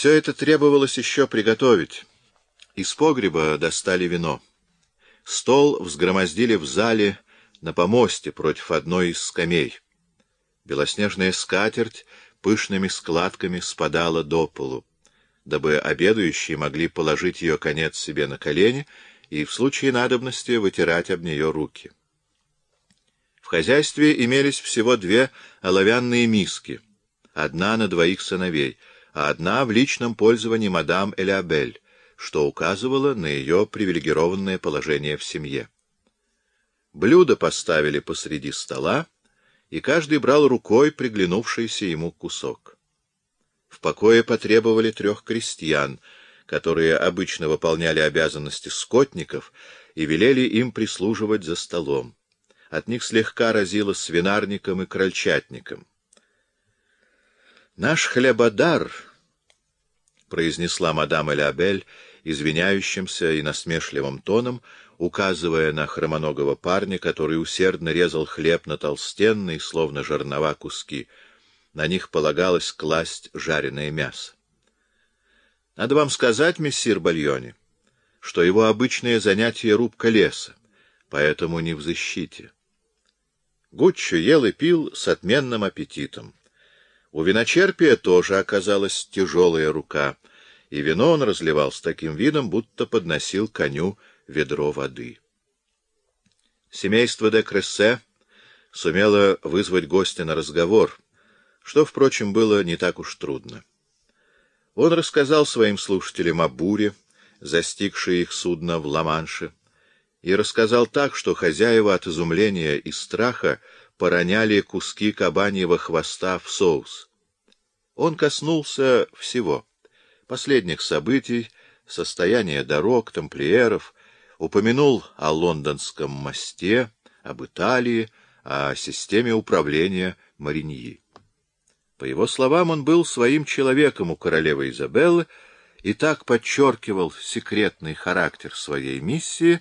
Все это требовалось еще приготовить. Из погреба достали вино. Стол взгромоздили в зале на помосте против одной из скамей. Белоснежная скатерть пышными складками спадала до полу, дабы обедающие могли положить ее конец себе на колени и в случае надобности вытирать об нее руки. В хозяйстве имелись всего две оловянные миски, одна на двоих сыновей, а одна в личном пользовании мадам Элиабель, что указывало на ее привилегированное положение в семье. Блюдо поставили посреди стола, и каждый брал рукой приглянувшийся ему кусок. В покое потребовали трех крестьян, которые обычно выполняли обязанности скотников и велели им прислуживать за столом. От них слегка разило свинарником и крольчатником. «Наш хлебодар», — произнесла мадам Элябель извиняющимся и насмешливым тоном, указывая на хромоногого парня, который усердно резал хлеб на толстенные, словно жернова, куски. На них полагалось класть жареное мясо. Надо вам сказать, мессир Бальони, что его обычное занятие — рубка леса, поэтому не в защите. Гуччо ел и пил с отменным аппетитом. У виночерпия тоже оказалась тяжелая рука, и вино он разливал с таким видом, будто подносил коню ведро воды. Семейство де Крессе сумело вызвать гостя на разговор, что, впрочем, было не так уж трудно. Он рассказал своим слушателям о буре, застигшей их судно в Ла-Манше, и рассказал так, что хозяева от изумления и страха пороняли куски кабаньего хвоста в соус. Он коснулся всего — последних событий, состояния дорог, тамплиеров, упомянул о лондонском мосте, об Италии, о системе управления Мариньи. По его словам, он был своим человеком у королевы Изабеллы и так подчеркивал секретный характер своей миссии,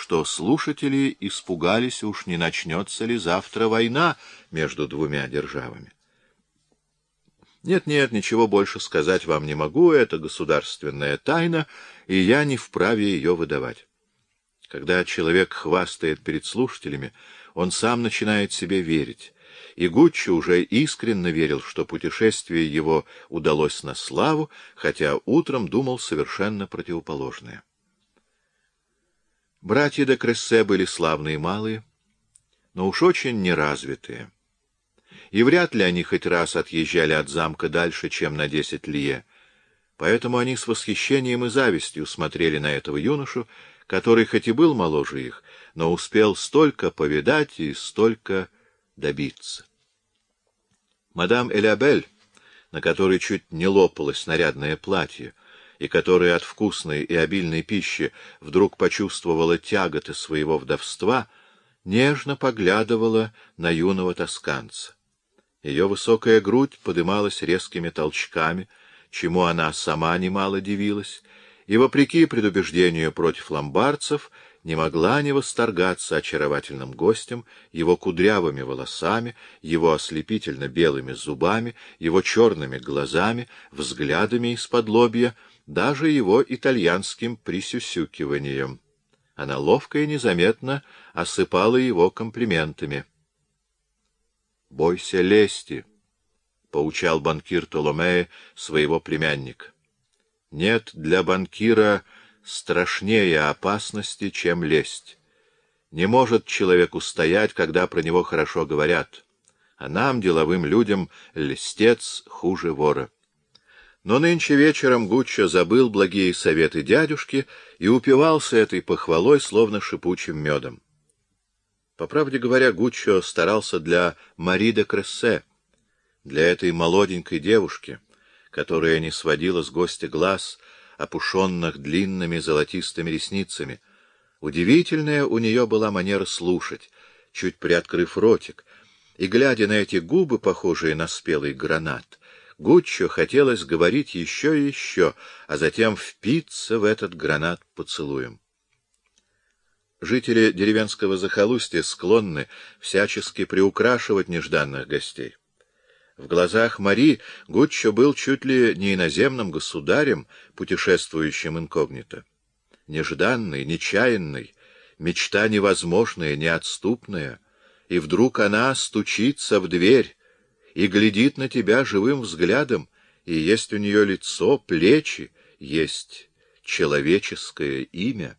что слушатели испугались, уж не начнется ли завтра война между двумя державами. Нет-нет, ничего больше сказать вам не могу, это государственная тайна, и я не вправе ее выдавать. Когда человек хвастает перед слушателями, он сам начинает себе верить. И Гуччи уже искренне верил, что путешествие его удалось на славу, хотя утром думал совершенно противоположное. Братья де Крессе были славные малые, но уж очень неразвитые. И вряд ли они хоть раз отъезжали от замка дальше, чем на десять лье. Поэтому они с восхищением и завистью смотрели на этого юношу, который хоть и был моложе их, но успел столько повидать и столько добиться. Мадам Элябель, на которой чуть не лопалось нарядное платье, и которая от вкусной и обильной пищи вдруг почувствовала тяготы своего вдовства, нежно поглядывала на юного тосканца. Ее высокая грудь подымалась резкими толчками, чему она сама немало дивилась, и, вопреки предубеждению против ломбардцев, не могла не восторгаться очаровательным гостем, его кудрявыми волосами, его ослепительно белыми зубами, его черными глазами, взглядами из-под лобья, даже его итальянским присюсюкиванием. Она ловко и незаметно осыпала его комплиментами. — Бойся лести, — поучал банкир Толомея своего племянника. Нет для банкира страшнее опасности, чем лесть. Не может человек устоять, когда про него хорошо говорят, а нам, деловым людям, льстец хуже вора. Но нынче вечером Гуччо забыл благие советы дядюшки и упивался этой похвалой, словно шипучим медом. По правде говоря, Гуччо старался для Мари де Крессе, для этой молоденькой девушки — которая не сводила с гостя глаз, опушенных длинными золотистыми ресницами. Удивительная у нее была манера слушать, чуть приоткрыв ротик, и, глядя на эти губы, похожие на спелый гранат, Гуччо хотелось говорить еще и еще, а затем впиться в этот гранат поцелуем. Жители деревенского захолустья склонны всячески приукрашивать нежданных гостей. В глазах Мари Гуччо был чуть ли не иноземным государем, путешествующим инкогнито. Нежданный, нечаянный, мечта невозможная, неотступная, и вдруг она стучится в дверь и глядит на тебя живым взглядом, и есть у нее лицо, плечи, есть человеческое имя.